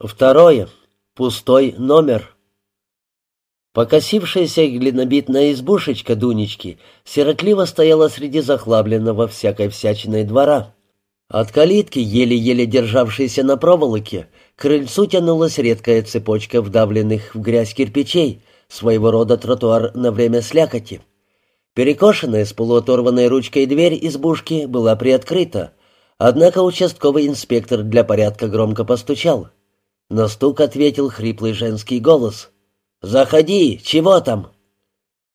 Второе. Пустой номер. Покосившаяся глинобитная избушечка Дунечки сиротливо стояла среди захлабленного всякой всячиной двора. От калитки, еле-еле державшейся на проволоке, к крыльцу тянулась редкая цепочка вдавленных в грязь кирпичей, своего рода тротуар на время слякоти. Перекошенная с полуоторванной ручкой дверь избушки была приоткрыта, однако участковый инспектор для порядка громко постучал — на стук ответил хриплый женский голос. «Заходи! Чего там?»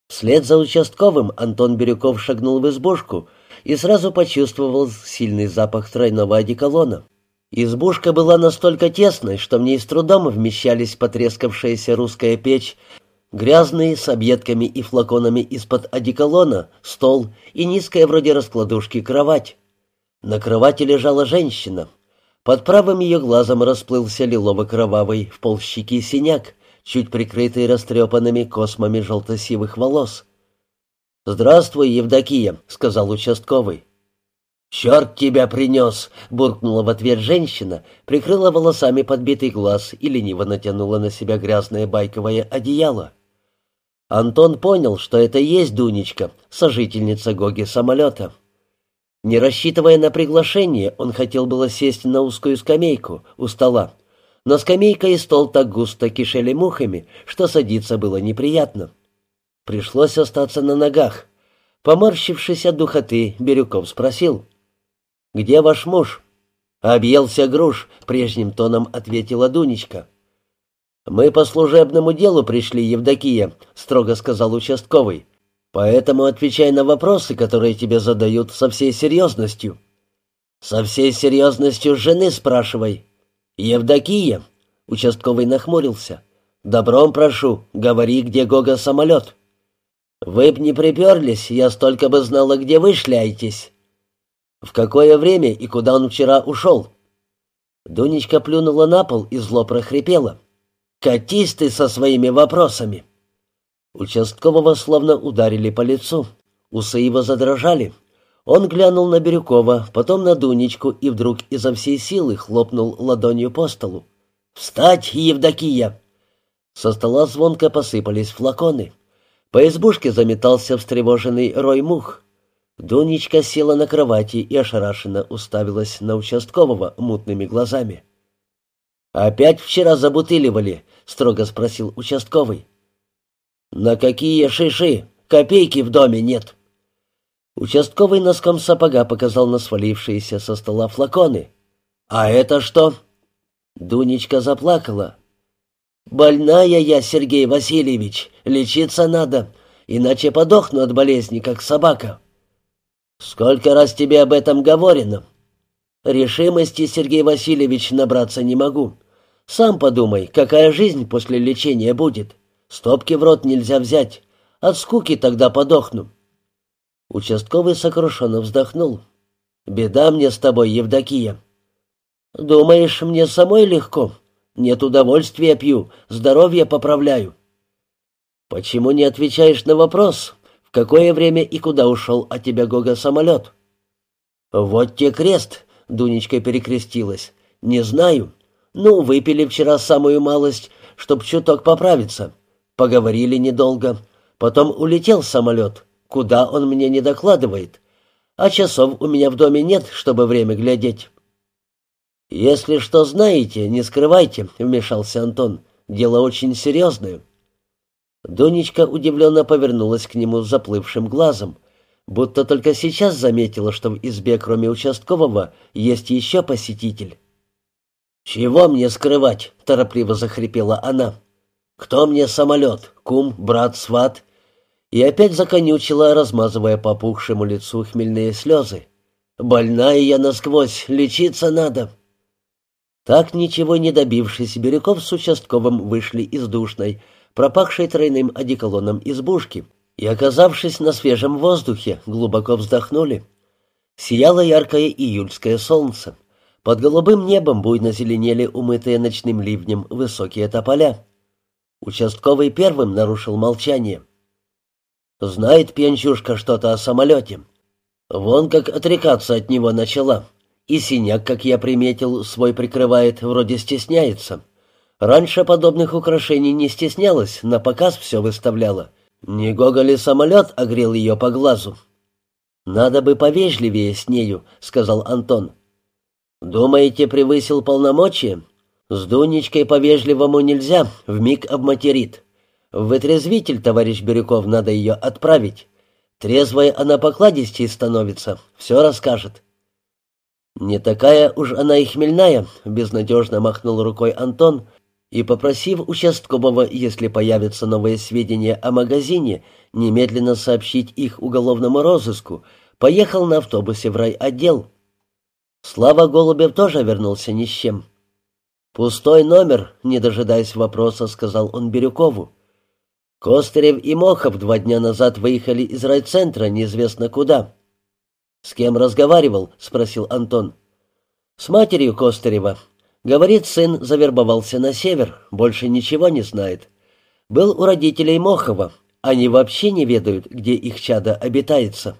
Вслед за участковым Антон Бирюков шагнул в избушку и сразу почувствовал сильный запах тройного одеколона. Избушка была настолько тесной, что в ней с трудом вмещались потрескавшаяся русская печь, грязные с объедками и флаконами из-под одеколона, стол и низкая вроде раскладушки кровать. На кровати лежала женщина — под правым ее глазом расплылся лилово-кровавый в полщеки синяк, чуть прикрытый растрепанными космами желто-сивых волос. «Здравствуй, Евдокия», — сказал участковый. «Черт тебя принес!» — буркнула в ответ женщина, прикрыла волосами подбитый глаз и лениво натянула на себя грязное байковое одеяло. Антон понял, что это есть Дунечка, сожительница Гоги самолета. Не рассчитывая на приглашение, он хотел было сесть на узкую скамейку у стола. Но скамейка и стол так густо кишели мухами, что садиться было неприятно. Пришлось остаться на ногах. Поморщившись от духоты, Бирюков спросил. «Где ваш муж?» «Объелся груш», — прежним тоном ответила Дунечка. «Мы по служебному делу пришли, Евдокия», — строго сказал участковый. Поэтому отвечай на вопросы, которые тебе задают со всей серьезностью. Со всей серьезностью жены спрашивай. Евдокия, участковый нахмурился. Добром прошу, говори, где Гога самолет. Вы б не приперлись, я столько бы знала, где вы шляетесь. В какое время и куда он вчера ушел? Дунечка плюнула на пол и зло прохрипела. «Катись ты со своими вопросами!» Участкового словно ударили по лицу. Усы его задрожали. Он глянул на Бирюкова, потом на Дунечку и вдруг изо всей силы хлопнул ладонью по столу. «Встать, Евдокия!» Со стола звонко посыпались флаконы. По избушке заметался встревоженный рой мух. Дунечка села на кровати и ошарашенно уставилась на участкового мутными глазами. «Опять вчера забутыливали?» — строго спросил участковый. «На какие шиши? Копейки в доме нет». Участковый носком сапога показал на свалившиеся со стола флаконы. «А это что?» Дунечка заплакала. «Больная я, Сергей Васильевич, лечиться надо, иначе подохну от болезни, как собака». «Сколько раз тебе об этом говорено?» «Решимости, Сергей Васильевич, набраться не могу. Сам подумай, какая жизнь после лечения будет. Стопки в рот нельзя взять. От скуки тогда подохну». Участковый сокрушенно вздохнул. «Беда мне с тобой, Евдокия». «Думаешь, мне самой легко? Нет удовольствия пью, здоровье поправляю». «Почему не отвечаешь на вопрос, в какое время и куда ушел от тебя Гога самолет?» «Вот те крест», — Дунечка перекрестилась. «Не знаю. Ну, выпили вчера самую малость, чтоб чуток поправиться. Поговорили недолго. Потом улетел самолет. Куда он мне не докладывает. А часов у меня в доме нет, чтобы время глядеть. «Если что знаете, не скрывайте», — вмешался Антон. «Дело очень серьезное». Дунечка удивленно повернулась к нему заплывшим глазом, будто только сейчас заметила, что в избе, кроме участкового, есть еще посетитель. «Чего мне скрывать?» — торопливо захрипела она. «Кто мне самолет? Кум, брат, сват?» И опять законючила, размазывая по опухшему лицу хмельные слезы. «Больная я насквозь, лечиться надо!» Так, ничего не добившись, Бирюков с участковым вышли из душной, пропахшей тройным одеколоном избушки, и, оказавшись на свежем воздухе, глубоко вздохнули. Сияло яркое июльское солнце. Под голубым небом буйно зеленели умытые ночным ливнем высокие тополя. Участковый первым нарушил молчание. «Знает пьянчушка что-то о самолете. Вон как отрекаться от него начала. И синяк, как я приметил, свой прикрывает, вроде стесняется. Раньше подобных украшений не стеснялась, на показ все выставляла. Не гоголи самолет огрел ее по глазу. «Надо бы повежливее с нею», — сказал Антон. «Думаете, превысил полномочия? С Дунечкой по-вежливому нельзя, вмиг обматерит. В вытрезвитель, товарищ Бирюков, надо ее отправить. Трезвая она покладистей становится, все расскажет». «Не такая уж она и хмельная», — безнадежно махнул рукой Антон, и, попросив участкового, если появятся новые сведения о магазине, немедленно сообщить их уголовному розыску, поехал на автобусе в райотдел. Слава Голубев тоже вернулся ни с чем. «Пустой номер», — не дожидаясь вопроса, сказал он Бирюкову. «Костерев и Мохов два дня назад выехали из райцентра неизвестно куда». «С кем разговаривал?» — спросил Антон. «С матерью Костерева. Говорит, сын завербовался на север, больше ничего не знает. Был у родителей Мохова. Они вообще не ведают, где их чадо обитается».